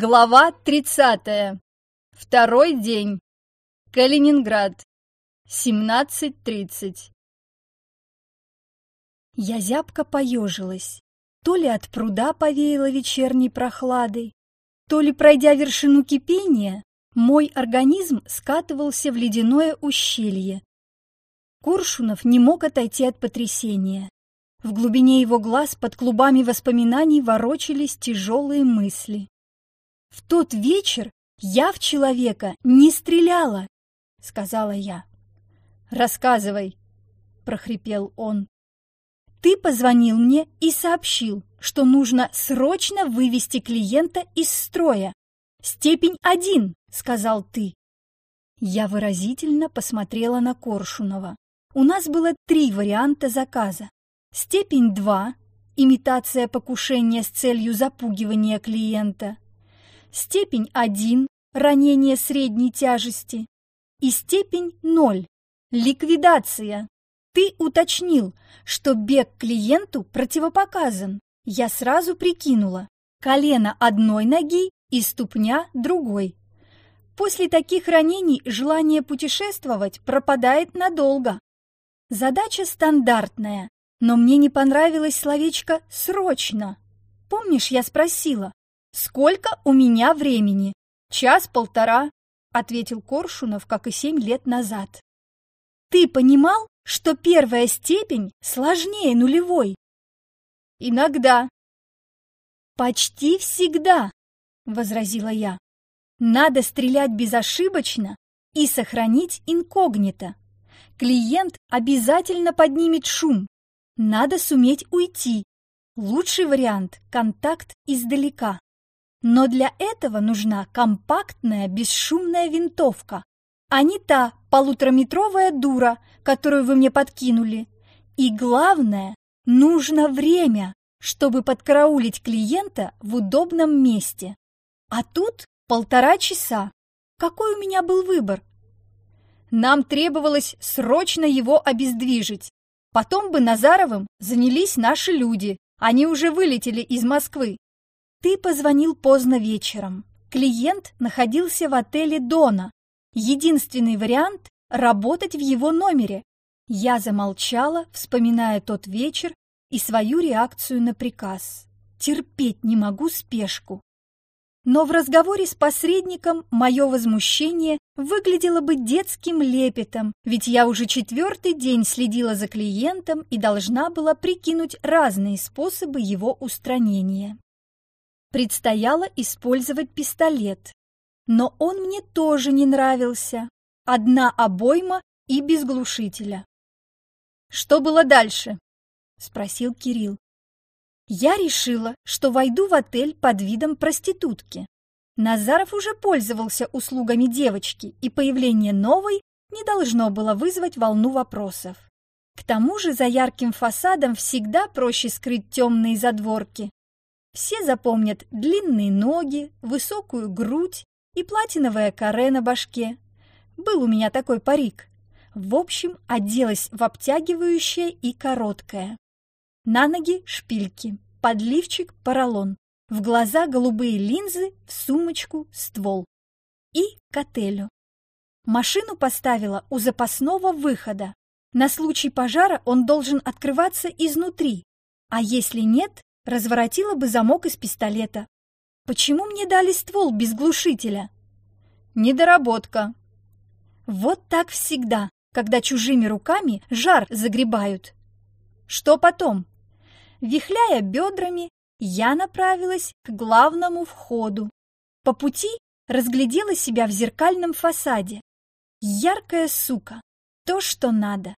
Глава 30. Второй день. Калининград. 17.30. Я зябко поежилась. То ли от пруда повеяло вечерней прохладой, то ли, пройдя вершину кипения, мой организм скатывался в ледяное ущелье. Коршунов не мог отойти от потрясения. В глубине его глаз под клубами воспоминаний ворочались тяжелые мысли. В тот вечер я в человека не стреляла, сказала я. Рассказывай, прохрипел он. Ты позвонил мне и сообщил, что нужно срочно вывести клиента из строя. Степень один, сказал ты. Я выразительно посмотрела на Коршунова. У нас было три варианта заказа. Степень 2 – имитация покушения с целью запугивания клиента – степень 1 – ранение средней тяжести и степень 0 – ликвидация. Ты уточнил, что бег клиенту противопоказан. Я сразу прикинула. Колено одной ноги и ступня другой. После таких ранений желание путешествовать пропадает надолго. Задача стандартная, но мне не понравилось словечко «срочно». Помнишь, я спросила, «Сколько у меня времени?» «Час-полтора», — ответил Коршунов, как и семь лет назад. «Ты понимал, что первая степень сложнее нулевой?» «Иногда». «Почти всегда», — возразила я. «Надо стрелять безошибочно и сохранить инкогнито. Клиент обязательно поднимет шум. Надо суметь уйти. Лучший вариант – контакт издалека. Но для этого нужна компактная бесшумная винтовка, а не та полутораметровая дура, которую вы мне подкинули. И главное, нужно время, чтобы подкараулить клиента в удобном месте. А тут полтора часа. Какой у меня был выбор? Нам требовалось срочно его обездвижить. Потом бы Назаровым занялись наши люди. Они уже вылетели из Москвы. Ты позвонил поздно вечером. Клиент находился в отеле Дона. Единственный вариант – работать в его номере. Я замолчала, вспоминая тот вечер и свою реакцию на приказ. Терпеть не могу спешку. Но в разговоре с посредником мое возмущение выглядело бы детским лепетом, ведь я уже четвертый день следила за клиентом и должна была прикинуть разные способы его устранения. Предстояло использовать пистолет. Но он мне тоже не нравился. Одна обойма и без глушителя. «Что было дальше?» – спросил Кирилл. Я решила, что войду в отель под видом проститутки. Назаров уже пользовался услугами девочки, и появление новой не должно было вызвать волну вопросов. К тому же за ярким фасадом всегда проще скрыть темные задворки. Все запомнят длинные ноги, высокую грудь и платиновое каре на башке. Был у меня такой парик. В общем, оделась в обтягивающее и короткое. На ноги шпильки, подливчик поролон, в глаза голубые линзы, в сумочку ствол. И к отелю. Машину поставила у запасного выхода. На случай пожара он должен открываться изнутри, а если нет, разворотила бы замок из пистолета. Почему мне дали ствол без глушителя? Недоработка. Вот так всегда, когда чужими руками жар загребают. Что потом? Вихляя бедрами, я направилась к главному входу. По пути разглядела себя в зеркальном фасаде. Яркая сука, то, что надо.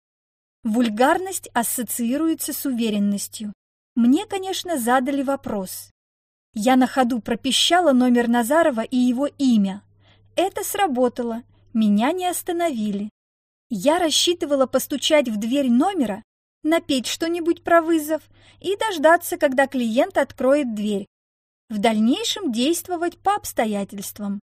Вульгарность ассоциируется с уверенностью. Мне, конечно, задали вопрос. Я на ходу пропищала номер Назарова и его имя. Это сработало, меня не остановили. Я рассчитывала постучать в дверь номера, напеть что-нибудь про вызов и дождаться, когда клиент откроет дверь. В дальнейшем действовать по обстоятельствам.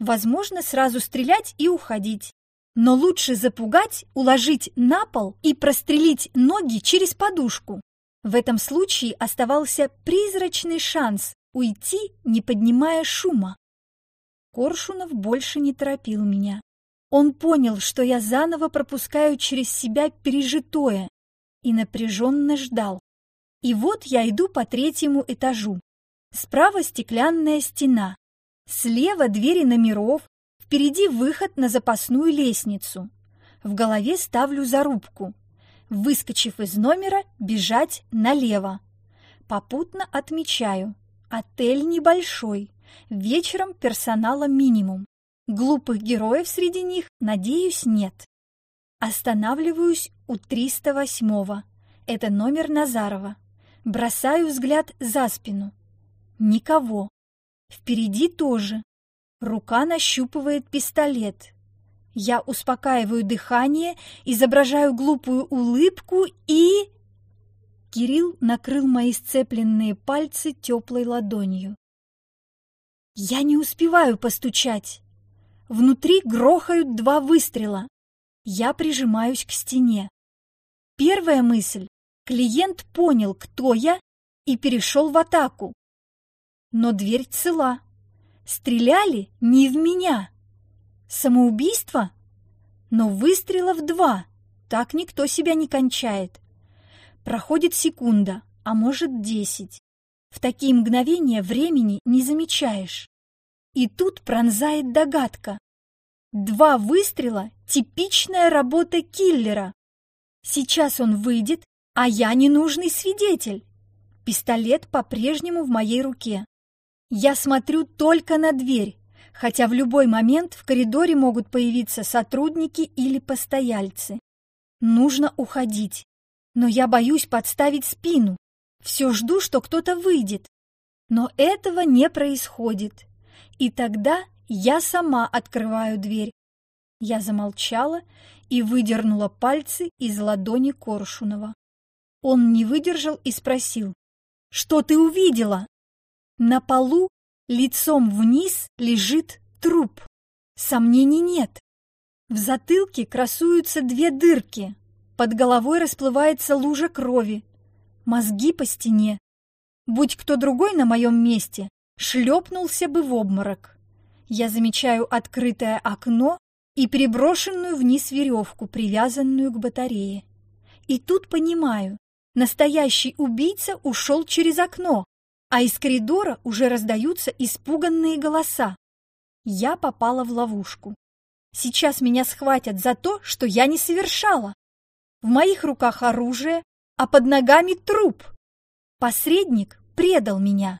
Возможно, сразу стрелять и уходить. Но лучше запугать, уложить на пол и прострелить ноги через подушку. В этом случае оставался призрачный шанс уйти, не поднимая шума. Коршунов больше не торопил меня. Он понял, что я заново пропускаю через себя пережитое, и напряженно ждал. И вот я иду по третьему этажу. Справа стеклянная стена, слева двери номеров, впереди выход на запасную лестницу. В голове ставлю зарубку. Выскочив из номера, бежать налево. Попутно отмечаю. Отель небольшой. Вечером персонала минимум. Глупых героев среди них, надеюсь, нет. Останавливаюсь у 308-го. Это номер Назарова. Бросаю взгляд за спину. Никого. Впереди тоже. Рука нащупывает пистолет. Я успокаиваю дыхание, изображаю глупую улыбку и... Кирилл накрыл мои сцепленные пальцы теплой ладонью. Я не успеваю постучать. Внутри грохают два выстрела. Я прижимаюсь к стене. Первая мысль — клиент понял, кто я, и перешел в атаку. Но дверь цела. Стреляли не в меня. Самоубийство? Но выстрелов два. Так никто себя не кончает. Проходит секунда, а может десять. В такие мгновения времени не замечаешь. И тут пронзает догадка. Два выстрела — типичная работа киллера. Сейчас он выйдет, а я ненужный свидетель. Пистолет по-прежнему в моей руке. Я смотрю только на дверь, хотя в любой момент в коридоре могут появиться сотрудники или постояльцы. Нужно уходить но я боюсь подставить спину. Все жду, что кто-то выйдет. Но этого не происходит. И тогда я сама открываю дверь. Я замолчала и выдернула пальцы из ладони Коршунова. Он не выдержал и спросил, «Что ты увидела?» На полу лицом вниз лежит труп. Сомнений нет. В затылке красуются две дырки, под головой расплывается лужа крови. Мозги по стене. Будь кто другой на моем месте, шлепнулся бы в обморок. Я замечаю открытое окно и переброшенную вниз веревку, привязанную к батарее. И тут понимаю, настоящий убийца ушел через окно, а из коридора уже раздаются испуганные голоса. Я попала в ловушку. Сейчас меня схватят за то, что я не совершала. В моих руках оружие, а под ногами труп. Посредник предал меня,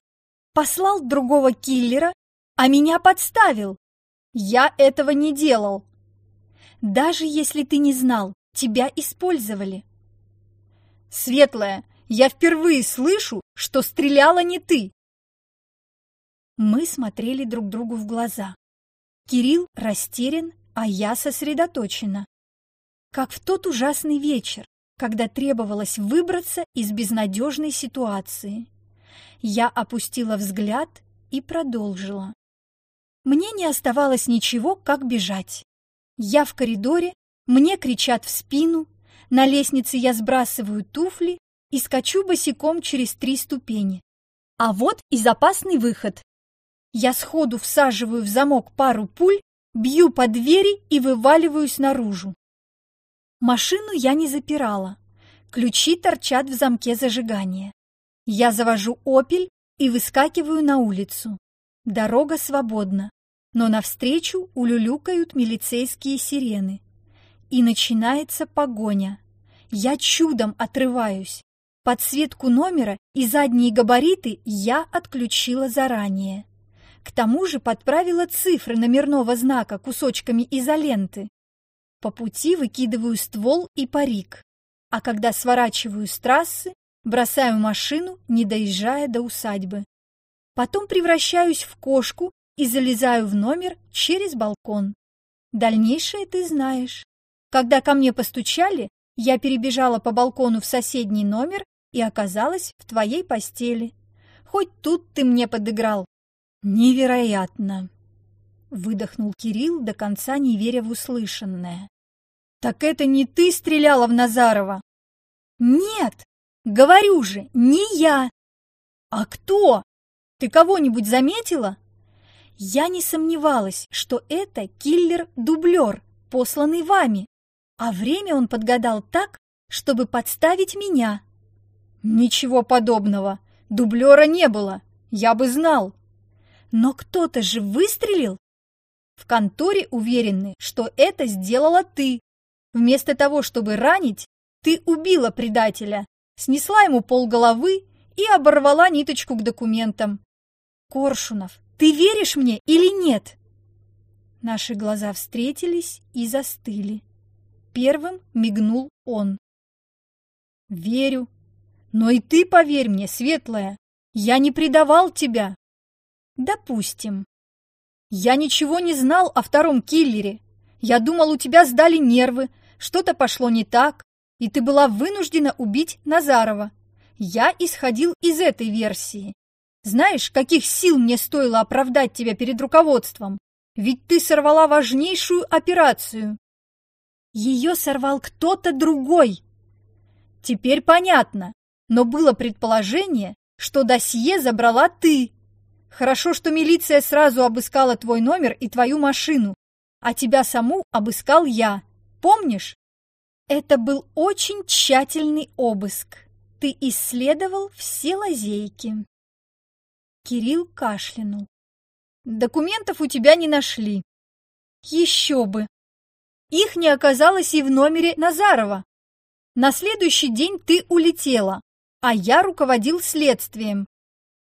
послал другого киллера, а меня подставил. Я этого не делал. Даже если ты не знал, тебя использовали. Светлая, я впервые слышу, что стреляла не ты. Мы смотрели друг другу в глаза. Кирилл растерян, а я сосредоточена как в тот ужасный вечер, когда требовалось выбраться из безнадежной ситуации. Я опустила взгляд и продолжила. Мне не оставалось ничего, как бежать. Я в коридоре, мне кричат в спину, на лестнице я сбрасываю туфли и скачу босиком через три ступени. А вот и запасный выход. Я сходу всаживаю в замок пару пуль, бью по двери и вываливаюсь наружу. Машину я не запирала. Ключи торчат в замке зажигания. Я завожу «Опель» и выскакиваю на улицу. Дорога свободна, но навстречу улюлюкают милицейские сирены. И начинается погоня. Я чудом отрываюсь. Подсветку номера и задние габариты я отключила заранее. К тому же подправила цифры номерного знака кусочками изоленты. По пути выкидываю ствол и парик, а когда сворачиваю с трассы, бросаю машину, не доезжая до усадьбы. Потом превращаюсь в кошку и залезаю в номер через балкон. Дальнейшее ты знаешь. Когда ко мне постучали, я перебежала по балкону в соседний номер и оказалась в твоей постели. Хоть тут ты мне подыграл. Невероятно! Выдохнул Кирилл, до конца не веря в услышанное. «Так это не ты стреляла в Назарова?» «Нет! Говорю же, не я!» «А кто?» Ты кого-нибудь заметила?» Я не сомневалась, что это киллер-дублер, посланный вами, а время он подгадал так, чтобы подставить меня. Ничего подобного. Дублера не было. Я бы знал. Но кто-то же выстрелил. В конторе уверены, что это сделала ты. Вместо того, чтобы ранить, ты убила предателя, снесла ему полголовы и оборвала ниточку к документам. Коршунов, ты веришь мне или нет? Наши глаза встретились и застыли. Первым мигнул он. Верю. Но и ты поверь мне, светлая, я не предавал тебя. Допустим. Я ничего не знал о втором киллере. Я думал, у тебя сдали нервы, что-то пошло не так, и ты была вынуждена убить Назарова. Я исходил из этой версии. Знаешь, каких сил мне стоило оправдать тебя перед руководством? Ведь ты сорвала важнейшую операцию. Ее сорвал кто-то другой. Теперь понятно, но было предположение, что досье забрала ты. Хорошо, что милиция сразу обыскала твой номер и твою машину, а тебя саму обыскал я. Помнишь? Это был очень тщательный обыск. Ты исследовал все лазейки. Кирилл кашлянул. Документов у тебя не нашли. Еще бы. Их не оказалось и в номере Назарова. На следующий день ты улетела, а я руководил следствием.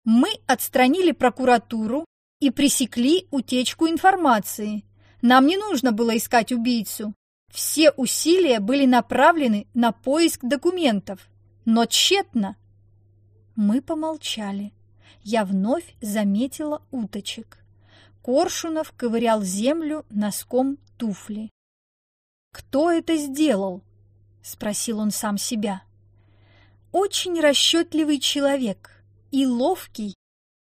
Мы отстранили прокуратуру и пресекли утечку информации. Нам не нужно было искать убийцу. Все усилия были направлены на поиск документов, но тщетно. Мы помолчали я вновь заметила уточек. Коршунов ковырял землю носком туфли. «Кто это сделал?» — спросил он сам себя. «Очень расчетливый человек и ловкий.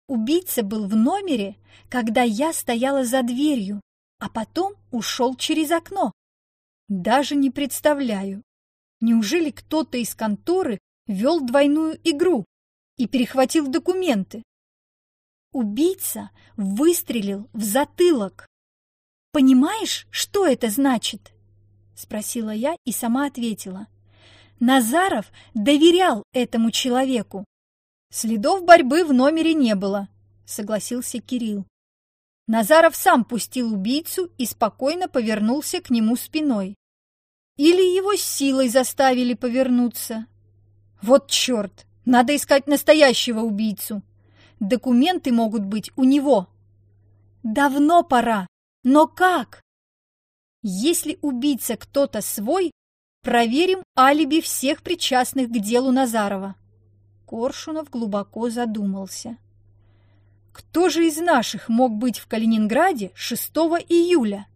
Убийца был в номере, когда я стояла за дверью, а потом ушел через окно. Даже не представляю. Неужели кто-то из конторы вел двойную игру и перехватил документы? Убийца выстрелил в затылок. «Понимаешь, что это значит?» Спросила я и сама ответила. Назаров доверял этому человеку. Следов борьбы в номере не было, согласился Кирилл. Назаров сам пустил убийцу и спокойно повернулся к нему спиной. Или его силой заставили повернуться. Вот черт, надо искать настоящего убийцу документы могут быть у него. Давно пора, но как? Если убийца кто-то свой, проверим алиби всех причастных к делу Назарова. Коршунов глубоко задумался. Кто же из наших мог быть в Калининграде 6 июля?